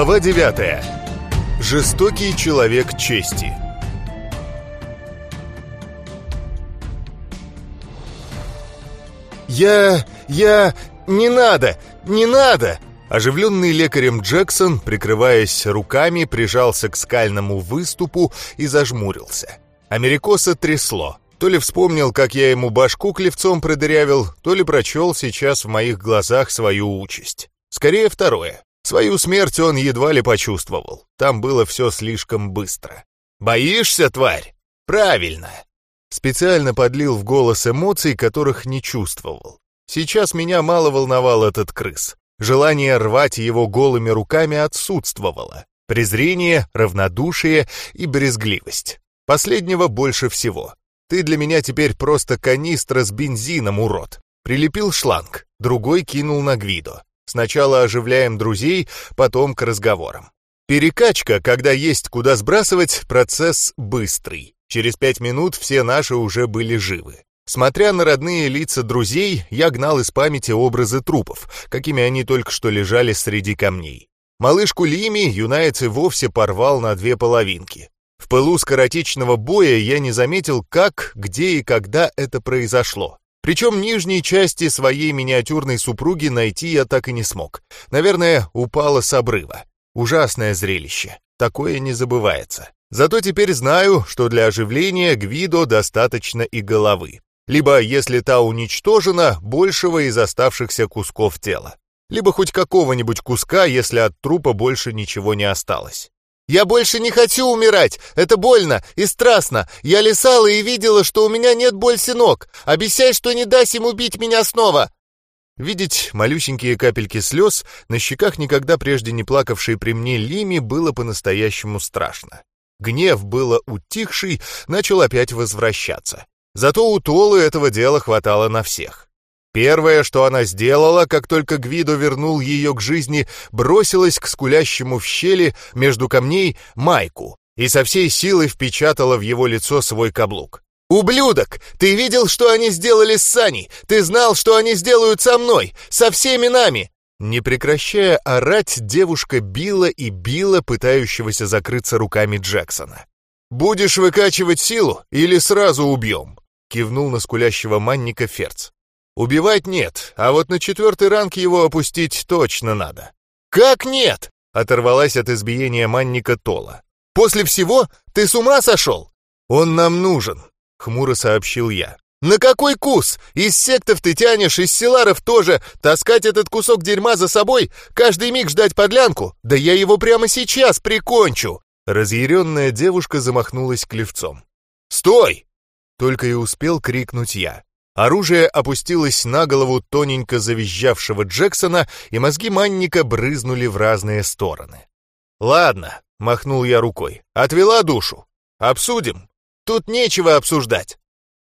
Глава 9. Жестокий человек чести. «Я... я... не надо! Не надо!» Оживленный лекарем Джексон, прикрываясь руками, прижался к скальному выступу и зажмурился. Америкоса трясло. То ли вспомнил, как я ему башку клевцом продырявил, то ли прочел сейчас в моих глазах свою участь. Скорее второе. Свою смерть он едва ли почувствовал. Там было все слишком быстро. «Боишься, тварь?» «Правильно!» Специально подлил в голос эмоций, которых не чувствовал. Сейчас меня мало волновал этот крыс. Желание рвать его голыми руками отсутствовало. Презрение, равнодушие и брезгливость. Последнего больше всего. Ты для меня теперь просто канистра с бензином, урод. Прилепил шланг, другой кинул на Гвидо. Сначала оживляем друзей, потом к разговорам. Перекачка, когда есть куда сбрасывать, процесс быстрый. Через пять минут все наши уже были живы. Смотря на родные лица друзей, я гнал из памяти образы трупов, какими они только что лежали среди камней. Малышку Лими юнайцы вовсе порвал на две половинки. В пылу скоротечного боя я не заметил, как, где и когда это произошло. Причем нижней части своей миниатюрной супруги найти я так и не смог. Наверное, упала с обрыва. Ужасное зрелище. Такое не забывается. Зато теперь знаю, что для оживления Гвидо достаточно и головы. Либо, если та уничтожена, большего из оставшихся кусков тела. Либо хоть какого-нибудь куска, если от трупа больше ничего не осталось. «Я больше не хочу умирать! Это больно и страстно! Я лисала и видела, что у меня нет больше ног! Обещай, что не дашь им убить меня снова!» Видеть малюсенькие капельки слез на щеках никогда прежде не плакавшей при мне Лими было по-настоящему страшно. Гнев было утихший, начал опять возвращаться. Зато у Толы этого дела хватало на всех. Первое, что она сделала, как только Гвидо вернул ее к жизни, бросилась к скулящему в щели между камней майку и со всей силы впечатала в его лицо свой каблук. «Ублюдок! Ты видел, что они сделали с Саней? Ты знал, что они сделают со мной? Со всеми нами!» Не прекращая орать, девушка била и била пытающегося закрыться руками Джексона. «Будешь выкачивать силу или сразу убьем?» — кивнул на скулящего манника Ферц. Убивать нет, а вот на четвертый ранг его опустить точно надо. «Как нет?» — оторвалась от избиения манника Тола. «После всего ты с ума сошел?» «Он нам нужен», — хмуро сообщил я. «На какой кус? Из сектов ты тянешь, из селаров тоже. Таскать этот кусок дерьма за собой, каждый миг ждать подлянку? Да я его прямо сейчас прикончу!» Разъяренная девушка замахнулась клевцом. «Стой!» — только и успел крикнуть я. Оружие опустилось на голову тоненько завизжавшего Джексона, и мозги манника брызнули в разные стороны. «Ладно», — махнул я рукой, — «отвела душу. Обсудим. Тут нечего обсуждать».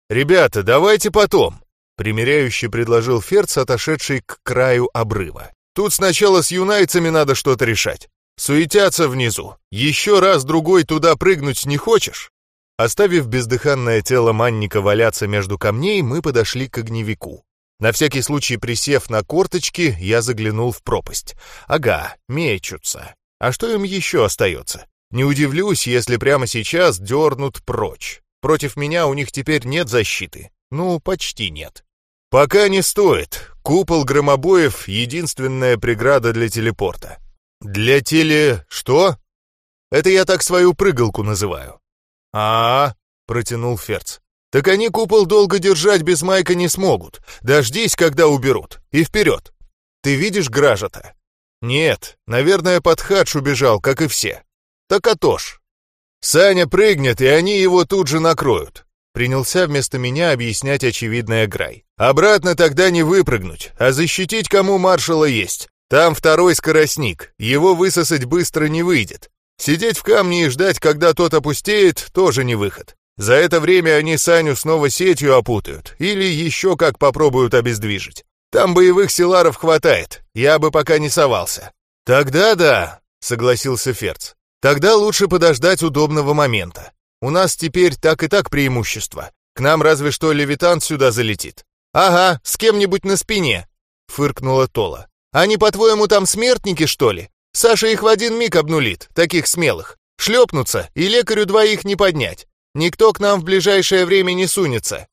«Ребята, давайте потом», — примиряюще предложил Ферц, отошедший к краю обрыва. «Тут сначала с юнайцами надо что-то решать. Суетятся внизу. Еще раз-другой туда прыгнуть не хочешь? Оставив бездыханное тело манника валяться между камней, мы подошли к огневику. На всякий случай присев на корточки, я заглянул в пропасть. Ага, мечутся. А что им еще остается? Не удивлюсь, если прямо сейчас дернут прочь. Против меня у них теперь нет защиты. Ну, почти нет. Пока не стоит. Купол громобоев — единственная преграда для телепорта. Для теле... что? Это я так свою прыгалку называю а, протянул Ферц. «Так они купол долго держать без майка не смогут. Дождись, когда уберут. И вперед! Ты видишь гража-то?» «Нет, наверное, под хадж убежал, как и все. Так а то ж. Саня прыгнет, и они его тут же накроют». Принялся вместо меня объяснять очевидное Грай. «Обратно тогда не выпрыгнуть, а защитить кому маршала есть. Там второй скоростник, его высосать быстро не выйдет. Сидеть в камне и ждать, когда тот опустеет, тоже не выход. За это время они Саню снова сетью опутают или еще как попробуют обездвижить. Там боевых силаров хватает, я бы пока не совался. Тогда да, согласился Ферц. Тогда лучше подождать удобного момента. У нас теперь так и так преимущество. К нам разве что левитант сюда залетит. Ага, с кем-нибудь на спине, фыркнула Тола. Они, по-твоему, там смертники, что ли? Саша их в один миг обнулит, таких смелых. Шлепнутся, и лекарю двоих не поднять. Никто к нам в ближайшее время не сунется».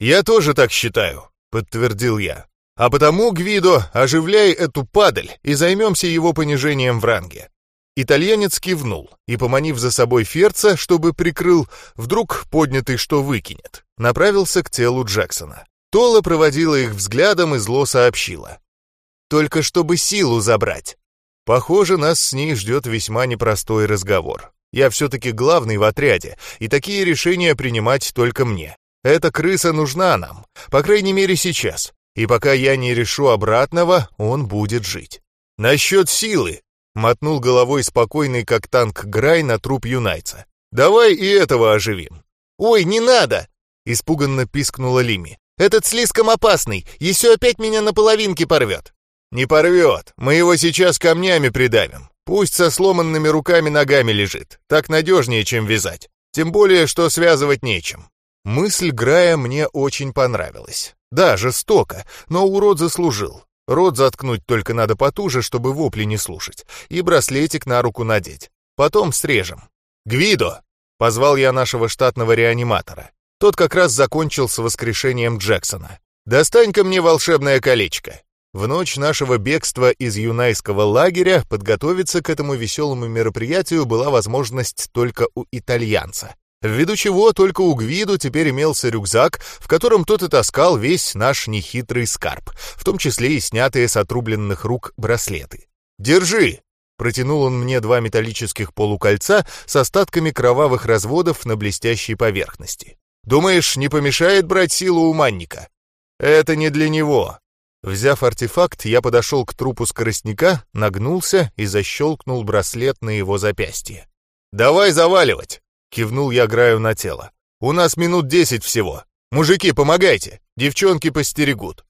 «Я тоже так считаю», — подтвердил я. «А потому, Гвидо, оживляй эту падаль и займемся его понижением в ранге». Итальянец кивнул и, поманив за собой Ферца, чтобы прикрыл, вдруг поднятый что выкинет, направился к телу Джексона. Тола проводила их взглядом и зло сообщила. «Только чтобы силу забрать». Похоже, нас с ней ждет весьма непростой разговор. Я все-таки главный в отряде, и такие решения принимать только мне. Эта крыса нужна нам, по крайней мере сейчас. И пока я не решу обратного, он будет жить. Насчет силы, мотнул головой спокойный, как танк Грай на труп юнайца. Давай и этого оживим. Ой, не надо! Испуганно пискнула Лими. Этот слишком опасный, еще опять меня на половинке порвет. Не порвет, мы его сейчас камнями придавим. Пусть со сломанными руками-ногами лежит, так надежнее, чем вязать. Тем более, что связывать нечем. Мысль Грая мне очень понравилась. Да, жестоко, но урод заслужил. Рот заткнуть только надо потуже, чтобы вопли не слушать, и браслетик на руку надеть. Потом срежем. «Гвидо!» — позвал я нашего штатного реаниматора. Тот как раз закончил с воскрешением Джексона. «Достань-ка мне волшебное колечко. В ночь нашего бегства из юнайского лагеря подготовиться к этому веселому мероприятию была возможность только у итальянца. Ввиду чего только у Гвиду теперь имелся рюкзак, в котором тот и таскал весь наш нехитрый скарб, в том числе и снятые с отрубленных рук браслеты. «Держи!» Протянул он мне два металлических полукольца с остатками кровавых разводов на блестящей поверхности. «Думаешь, не помешает брать силу у манника?» «Это не для него. Взяв артефакт, я подошел к трупу скоростника, нагнулся и защелкнул браслет на его запястье. «Давай заваливать!» — кивнул я Граю на тело. «У нас минут десять всего. Мужики, помогайте! Девчонки постерегут!»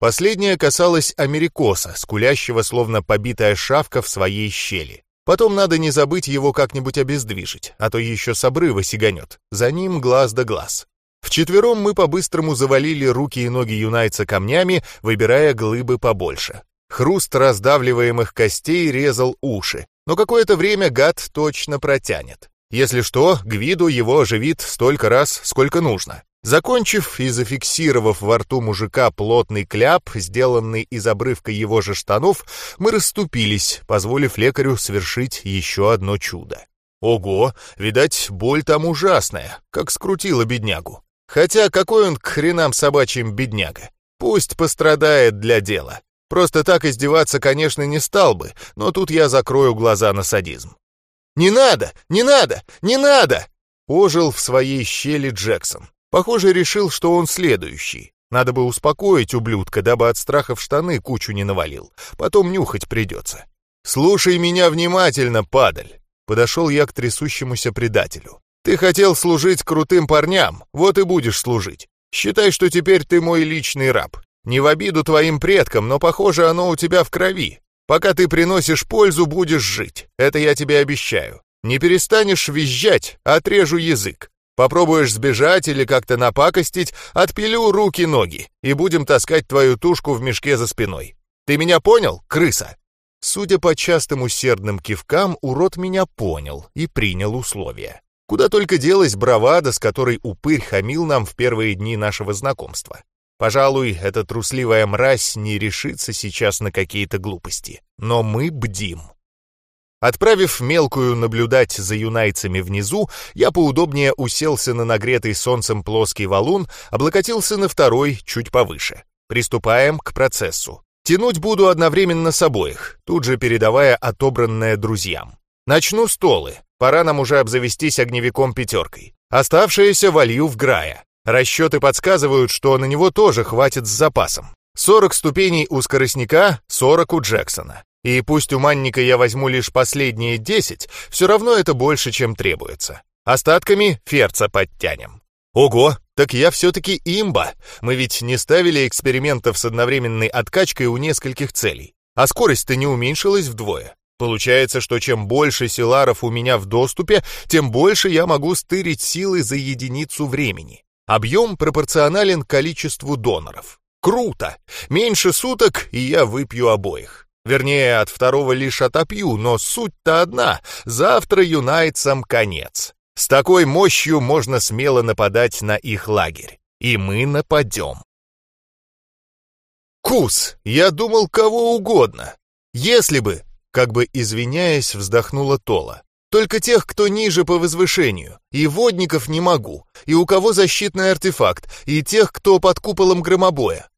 Последнее касалось Америкоса, скулящего словно побитая шавка в своей щели. Потом надо не забыть его как-нибудь обездвижить, а то еще с обрыва сиганет. За ним глаз да глаз. Вчетвером мы по-быстрому завалили руки и ноги юнайца камнями, выбирая глыбы побольше. Хруст раздавливаемых костей резал уши, но какое-то время гад точно протянет. Если что, Гвиду его оживит столько раз, сколько нужно. Закончив и зафиксировав во рту мужика плотный кляп, сделанный из обрывка его же штанов, мы расступились, позволив лекарю совершить еще одно чудо. Ого, видать, боль там ужасная, как скрутила беднягу. Хотя какой он к хренам собачьим бедняга? Пусть пострадает для дела. Просто так издеваться, конечно, не стал бы, но тут я закрою глаза на садизм. «Не надо! Не надо! Не надо!» Ожил в своей щели Джексон. Похоже, решил, что он следующий. Надо бы успокоить ублюдка, дабы от страха в штаны кучу не навалил. Потом нюхать придется. «Слушай меня внимательно, падаль!» Подошел я к трясущемуся предателю. Ты хотел служить крутым парням, вот и будешь служить. Считай, что теперь ты мой личный раб. Не в обиду твоим предкам, но, похоже, оно у тебя в крови. Пока ты приносишь пользу, будешь жить. Это я тебе обещаю. Не перестанешь визжать, отрежу язык. Попробуешь сбежать или как-то напакостить, отпилю руки-ноги и будем таскать твою тушку в мешке за спиной. Ты меня понял, крыса?» Судя по частым усердным кивкам, урод меня понял и принял условия. Куда только делась бравада, с которой упырь хамил нам в первые дни нашего знакомства. Пожалуй, эта трусливая мразь не решится сейчас на какие-то глупости. Но мы бдим. Отправив мелкую наблюдать за юнайцами внизу, я поудобнее уселся на нагретый солнцем плоский валун, облокотился на второй, чуть повыше. Приступаем к процессу. Тянуть буду одновременно с обоих, тут же передавая отобранное друзьям. Начну с Толы, Пора нам уже обзавестись огневиком пятеркой. Оставшееся волью в Грая. Расчеты подсказывают, что на него тоже хватит с запасом. 40 ступеней у скоростника, 40 у Джексона. И пусть у Манника я возьму лишь последние 10, все равно это больше, чем требуется. Остатками Ферца подтянем. Ого, так я все-таки имба. Мы ведь не ставили экспериментов с одновременной откачкой у нескольких целей. А скорость-то не уменьшилась вдвое. Получается, что чем больше силаров у меня в доступе, тем больше я могу стырить силы за единицу времени. Объем пропорционален количеству доноров. Круто! Меньше суток, и я выпью обоих. Вернее, от второго лишь отопью, но суть-то одна. Завтра юнайцам конец. С такой мощью можно смело нападать на их лагерь. И мы нападем. Кус, я думал кого угодно. Если бы, как бы извиняясь, вздохнула Тола. Только тех, кто ниже по возвышению. И водников не могу. И у кого защитный артефакт. И тех, кто под куполом громобоя.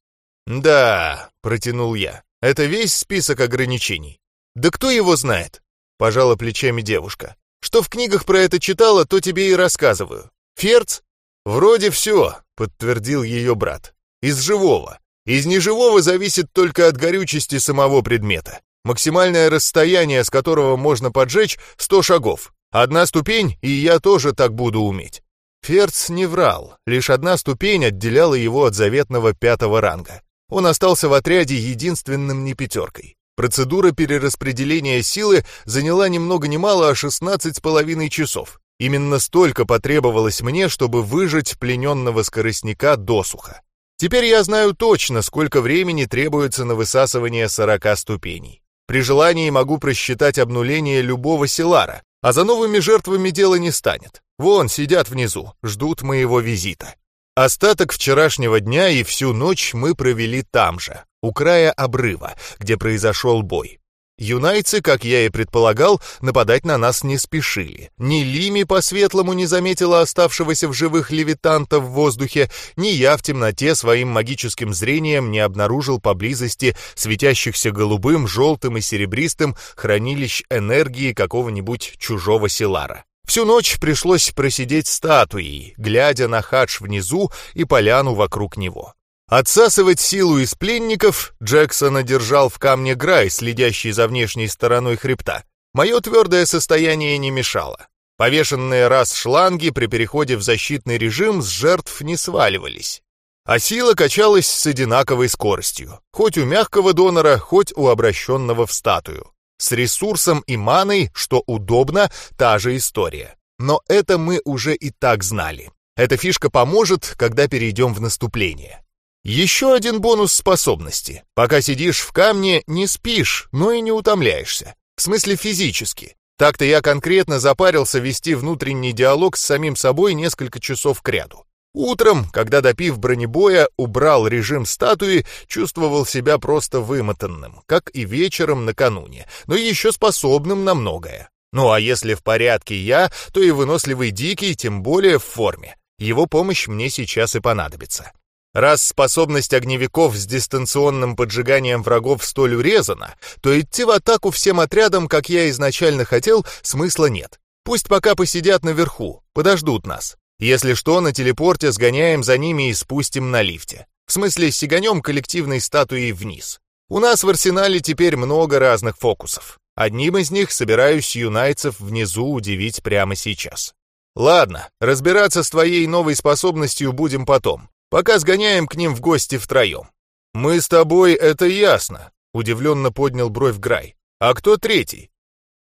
«Да», — протянул я, — «это весь список ограничений». «Да кто его знает?» — пожала плечами девушка. «Что в книгах про это читала, то тебе и рассказываю. Ферц?» «Вроде все», — подтвердил ее брат. «Из живого. Из неживого зависит только от горючести самого предмета. Максимальное расстояние, с которого можно поджечь, 100 шагов. Одна ступень, и я тоже так буду уметь. Ферц не врал, лишь одна ступень отделяла его от заветного пятого ранга. Он остался в отряде единственным не пятеркой. Процедура перераспределения силы заняла ни много ни мало, а 16 с половиной часов. Именно столько потребовалось мне, чтобы выжить плененного скоростника досуха. Теперь я знаю точно, сколько времени требуется на высасывание 40 ступеней. При желании могу просчитать обнуление любого селара, а за новыми жертвами дело не станет. Вон, сидят внизу, ждут моего визита. Остаток вчерашнего дня и всю ночь мы провели там же, у края обрыва, где произошел бой. Юнайцы, как я и предполагал, нападать на нас не спешили. Ни Лими по-светлому не заметила оставшегося в живых левитанта в воздухе, ни я в темноте своим магическим зрением не обнаружил поблизости светящихся голубым, желтым и серебристым хранилищ энергии какого-нибудь чужого селара. Всю ночь пришлось просидеть статуей, глядя на хадж внизу и поляну вокруг него. Отсасывать силу из пленников Джексона держал в камне Грай, следящий за внешней стороной хребта. Мое твердое состояние не мешало. Повешенные раз шланги при переходе в защитный режим с жертв не сваливались. А сила качалась с одинаковой скоростью, хоть у мягкого донора, хоть у обращенного в статую. С ресурсом и маной, что удобно, та же история. Но это мы уже и так знали. Эта фишка поможет, когда перейдем в наступление. Еще один бонус способности. Пока сидишь в камне, не спишь, но и не утомляешься. В смысле физически. Так-то я конкретно запарился вести внутренний диалог с самим собой несколько часов кряду. Утром, когда допив бронебоя, убрал режим статуи, чувствовал себя просто вымотанным, как и вечером накануне, но еще способным на многое. Ну а если в порядке я, то и выносливый дикий, тем более в форме. Его помощь мне сейчас и понадобится. Раз способность огневиков с дистанционным поджиганием врагов столь урезана, то идти в атаку всем отрядом, как я изначально хотел, смысла нет. Пусть пока посидят наверху, подождут нас. Если что, на телепорте сгоняем за ними и спустим на лифте. В смысле, сиганем коллективной статуей вниз. У нас в арсенале теперь много разных фокусов. Одним из них собираюсь юнайцев внизу удивить прямо сейчас. Ладно, разбираться с твоей новой способностью будем потом. Пока сгоняем к ним в гости втроем. Мы с тобой, это ясно, удивленно поднял бровь Грай. А кто третий?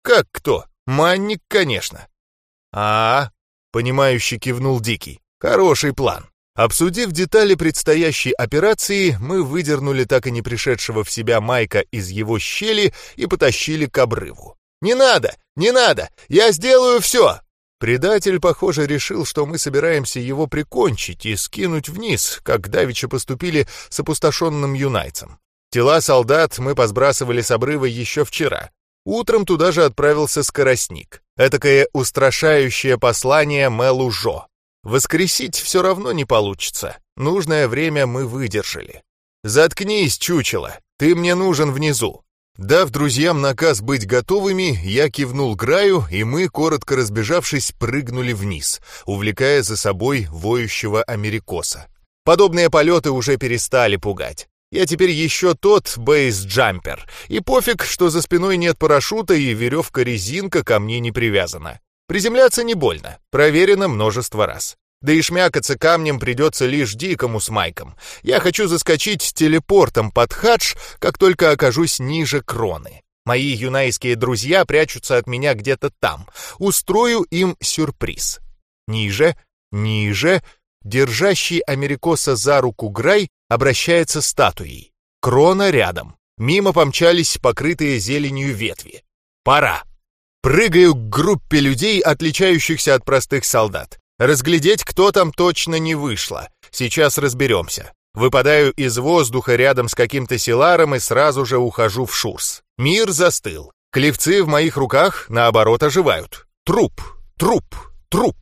Как кто? Манник, конечно. А, -а, -а понимающе кивнул Дикий. Хороший план. Обсудив детали предстоящей операции, мы выдернули так и не пришедшего в себя Майка из его щели и потащили к обрыву. «Не надо! Не надо! Я сделаю все!» Предатель, похоже, решил, что мы собираемся его прикончить и скинуть вниз, как давеча поступили с опустошенным юнайцем. Тела солдат мы посбрасывали с обрыва еще вчера. Утром туда же отправился скоростник. Этакое устрашающее послание Мелу Жо. Воскресить все равно не получится. Нужное время мы выдержали. «Заткнись, чучело! Ты мне нужен внизу!» Дав друзьям наказ быть готовыми, я кивнул Граю, и мы, коротко разбежавшись, прыгнули вниз, увлекая за собой воющего америкоса. Подобные полеты уже перестали пугать. Я теперь еще тот бейс-джампер, и пофиг, что за спиной нет парашюта и веревка-резинка ко мне не привязана. Приземляться не больно, проверено множество раз. Да и шмякаться камнем придется лишь дикому с Майком. Я хочу заскочить телепортом под хадж, как только окажусь ниже кроны. Мои юнайские друзья прячутся от меня где-то там. Устрою им сюрприз. Ниже, ниже, держащий Америкоса за руку Грай обращается статуей. Крона рядом. Мимо помчались покрытые зеленью ветви. Пора. Прыгаю к группе людей, отличающихся от простых солдат. Разглядеть, кто там точно не вышло. Сейчас разберемся. Выпадаю из воздуха рядом с каким-то селаром и сразу же ухожу в шурс. Мир застыл. Клевцы в моих руках, наоборот, оживают. Труп, труп, труп.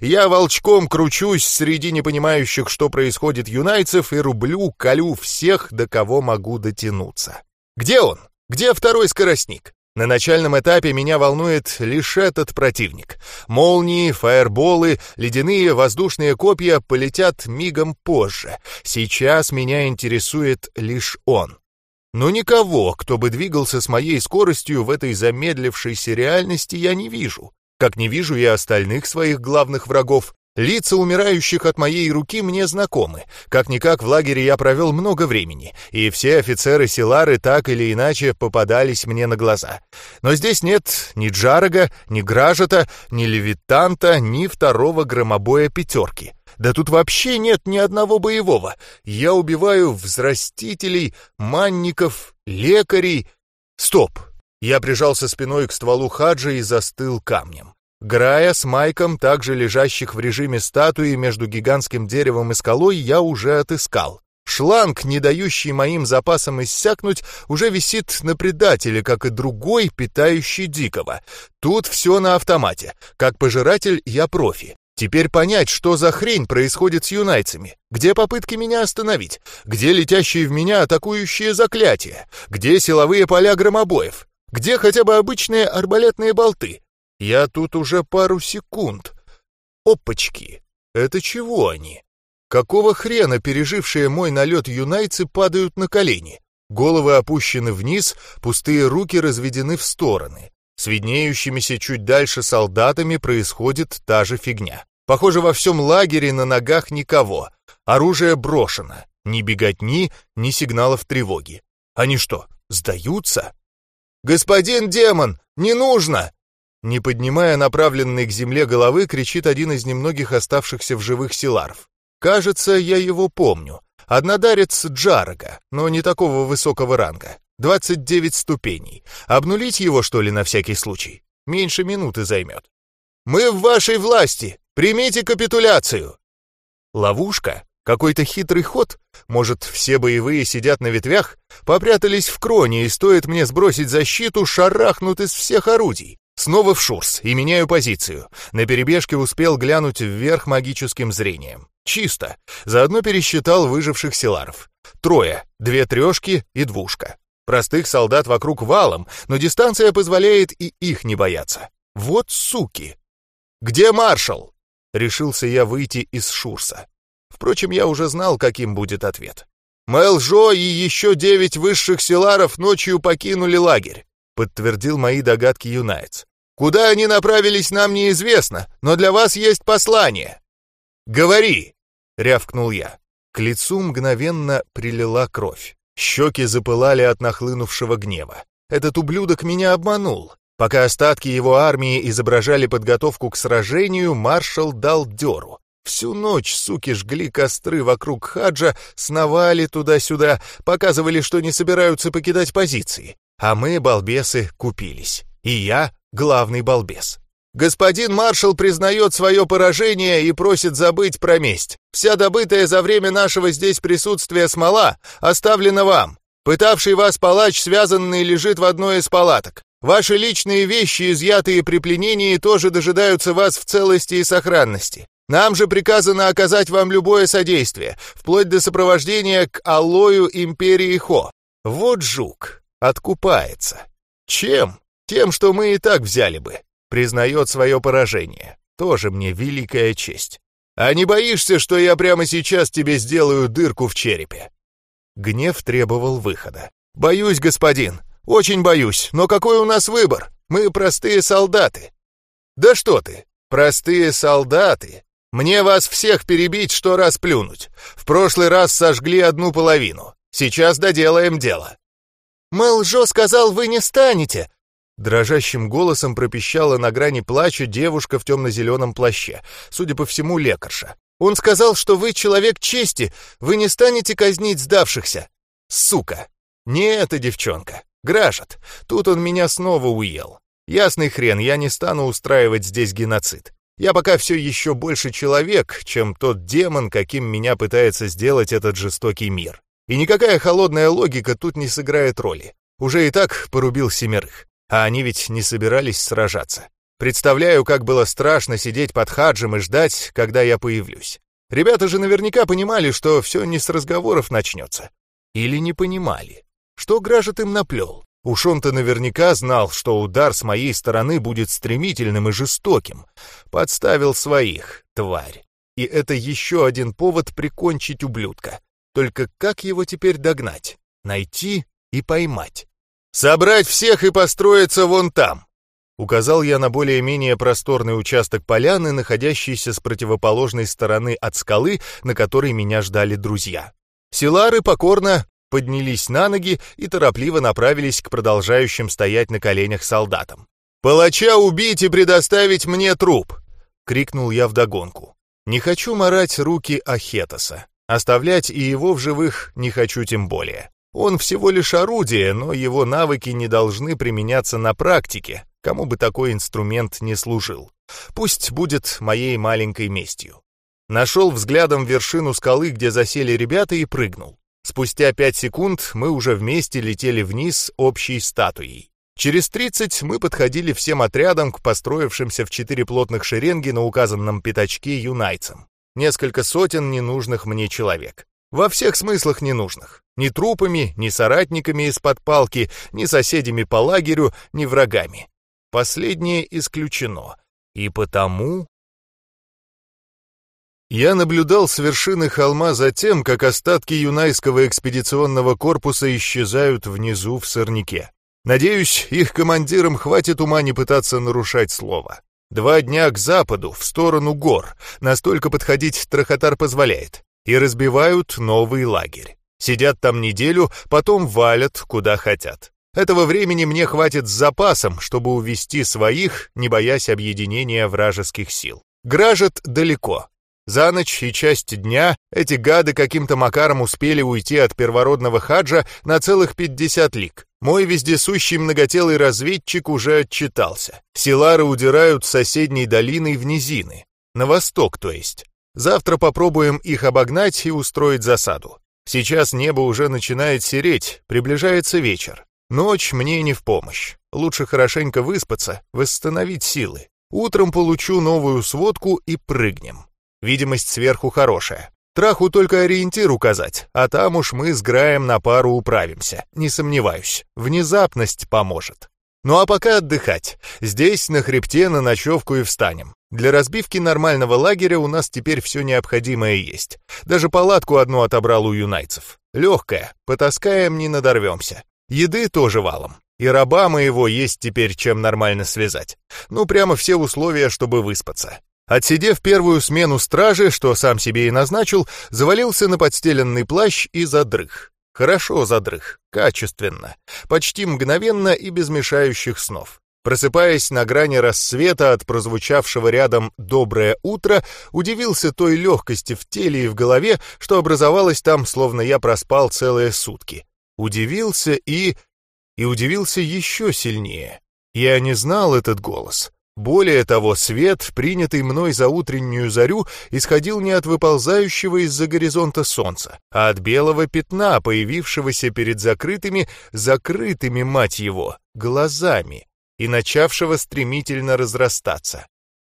Я волчком кручусь среди непонимающих, что происходит юнайцев, и рублю, колю всех, до кого могу дотянуться. Где он? Где второй скоростник? На начальном этапе меня волнует лишь этот противник. Молнии, фаерболы, ледяные воздушные копья полетят мигом позже. Сейчас меня интересует лишь он. Но никого, кто бы двигался с моей скоростью в этой замедлившейся реальности, я не вижу. Как не вижу я остальных своих главных врагов. Лица умирающих от моей руки мне знакомы. Как-никак в лагере я провел много времени, и все офицеры Силары так или иначе попадались мне на глаза. Но здесь нет ни Джарага, ни Гражета, ни Левитанта, ни второго громобоя пятерки. Да тут вообще нет ни одного боевого. Я убиваю взрастителей, манников, лекарей. Стоп! Я прижался спиной к стволу хаджа и застыл камнем. Грая с Майком, также лежащих в режиме статуи между гигантским деревом и скалой, я уже отыскал. Шланг, не дающий моим запасам иссякнуть, уже висит на предателе, как и другой, питающий дикого. Тут все на автомате. Как пожиратель я профи. Теперь понять, что за хрень происходит с юнайцами. Где попытки меня остановить? Где летящие в меня атакующие заклятия? Где силовые поля громобоев? Где хотя бы обычные арбалетные болты? Я тут уже пару секунд. Опачки! Это чего они? Какого хрена пережившие мой налет юнайцы падают на колени? Головы опущены вниз, пустые руки разведены в стороны. С виднеющимися чуть дальше солдатами происходит та же фигня. Похоже, во всем лагере на ногах никого. Оружие брошено. Ни беготни, ни сигналов тревоги. Они что, сдаются? «Господин демон, не нужно!» Не поднимая направленной к земле головы, кричит один из немногих оставшихся в живых силаров. Кажется, я его помню. Однодарец Джарага, но не такого высокого ранга. 29 ступеней. Обнулить его, что ли, на всякий случай? Меньше минуты займет. «Мы в вашей власти! Примите капитуляцию!» Ловушка? Какой-то хитрый ход? Может, все боевые сидят на ветвях? Попрятались в кроне, и стоит мне сбросить защиту, шарахнут из всех орудий. Снова в шурс и меняю позицию. На перебежке успел глянуть вверх магическим зрением. Чисто. Заодно пересчитал выживших селаров. Трое, две трешки и двушка. Простых солдат вокруг валом, но дистанция позволяет и их не бояться. Вот суки! «Где маршал?» Решился я выйти из шурса. Впрочем, я уже знал, каким будет ответ. Мэлжо и еще девять высших селаров ночью покинули лагерь подтвердил мои догадки Юнайтс. «Куда они направились, нам неизвестно, но для вас есть послание». «Говори!» — рявкнул я. К лицу мгновенно прилила кровь. Щеки запылали от нахлынувшего гнева. Этот ублюдок меня обманул. Пока остатки его армии изображали подготовку к сражению, маршал дал дёру. Всю ночь суки жгли костры вокруг хаджа, сновали туда-сюда, показывали, что не собираются покидать позиции. А мы, балбесы, купились. И я главный балбес. Господин маршал признает свое поражение и просит забыть про месть. Вся добытая за время нашего здесь присутствия смола оставлена вам. Пытавший вас палач, связанный, лежит в одной из палаток. Ваши личные вещи, изъятые при пленении, тоже дожидаются вас в целости и сохранности. Нам же приказано оказать вам любое содействие, вплоть до сопровождения к аллою империи Хо. Вот жук откупается. Чем? Тем, что мы и так взяли бы. Признает свое поражение. Тоже мне великая честь. А не боишься, что я прямо сейчас тебе сделаю дырку в черепе?» Гнев требовал выхода. «Боюсь, господин, очень боюсь, но какой у нас выбор? Мы простые солдаты». «Да что ты, простые солдаты! Мне вас всех перебить, что раз плюнуть. В прошлый раз сожгли одну половину. Сейчас доделаем дело. «Мэлжо сказал, вы не станете!» Дрожащим голосом пропищала на грани плача девушка в темно-зеленом плаще, судя по всему, лекарша. «Он сказал, что вы человек чести, вы не станете казнить сдавшихся!» «Сука! Не эта девчонка. Гражет. Тут он меня снова уел. Ясный хрен, я не стану устраивать здесь геноцид. Я пока все еще больше человек, чем тот демон, каким меня пытается сделать этот жестокий мир. И никакая холодная логика тут не сыграет роли. Уже и так порубил семерых. А они ведь не собирались сражаться. Представляю, как было страшно сидеть под хаджем и ждать, когда я появлюсь. Ребята же наверняка понимали, что все не с разговоров начнется. Или не понимали. Что Гражет им наплел? Уж он-то наверняка знал, что удар с моей стороны будет стремительным и жестоким. Подставил своих, тварь. И это еще один повод прикончить ублюдка. Только как его теперь догнать? Найти и поймать? «Собрать всех и построиться вон там!» Указал я на более-менее просторный участок поляны, находящийся с противоположной стороны от скалы, на которой меня ждали друзья. Силары покорно поднялись на ноги и торопливо направились к продолжающим стоять на коленях солдатам. «Палача убить и предоставить мне труп!» — крикнул я вдогонку. «Не хочу морать руки Ахетоса. Оставлять и его в живых не хочу тем более. Он всего лишь орудие, но его навыки не должны применяться на практике, кому бы такой инструмент не служил. Пусть будет моей маленькой местью. Нашел взглядом вершину скалы, где засели ребята, и прыгнул. Спустя пять секунд мы уже вместе летели вниз общей статуей. Через тридцать мы подходили всем отрядом к построившимся в четыре плотных шеренги на указанном пятачке юнайцам. Несколько сотен ненужных мне человек. Во всех смыслах ненужных. Ни трупами, ни соратниками из-под палки, ни соседями по лагерю, ни врагами. Последнее исключено. И потому я наблюдал с вершины холма за тем, как остатки юнайского экспедиционного корпуса исчезают внизу в сорняке. Надеюсь, их командирам хватит ума не пытаться нарушать слово. Два дня к западу, в сторону гор, настолько подходить Трахотар позволяет, и разбивают новый лагерь. Сидят там неделю, потом валят, куда хотят. Этого времени мне хватит с запасом, чтобы увести своих, не боясь объединения вражеских сил. Гражет далеко, за ночь и часть дня эти гады каким-то макаром успели уйти от первородного хаджа на целых 50 лик. Мой вездесущий многотелый разведчик уже отчитался. Силары удирают с соседней долиной в низины. На восток, то есть. Завтра попробуем их обогнать и устроить засаду. Сейчас небо уже начинает сереть, приближается вечер. Ночь мне не в помощь. Лучше хорошенько выспаться, восстановить силы. Утром получу новую сводку и прыгнем. Видимость сверху хорошая. Траху только ориентир указать, а там уж мы с Граем на пару управимся, не сомневаюсь. Внезапность поможет. Ну а пока отдыхать. Здесь на хребте на ночевку и встанем. Для разбивки нормального лагеря у нас теперь все необходимое есть. Даже палатку одну отобрал у юнайцев. Легкая, потаскаем, не надорвемся. Еды тоже валом. И раба моего есть теперь чем нормально связать. Ну прямо все условия, чтобы выспаться. Отсидев первую смену стражи, что сам себе и назначил, завалился на подстеленный плащ и задрых. Хорошо задрых, качественно, почти мгновенно и без мешающих снов. Просыпаясь на грани рассвета от прозвучавшего рядом «доброе утро», удивился той легкости в теле и в голове, что образовалось там, словно я проспал целые сутки. Удивился и... и удивился еще сильнее. Я не знал этот голос. Более того, свет, принятый мной за утреннюю зарю, исходил не от выползающего из-за горизонта солнца, а от белого пятна, появившегося перед закрытыми, закрытыми, мать его, глазами, и начавшего стремительно разрастаться.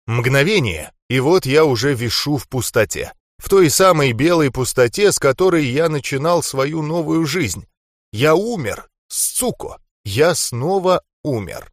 Мгновение, и вот я уже вишу в пустоте. В той самой белой пустоте, с которой я начинал свою новую жизнь. Я умер, суко, я снова умер.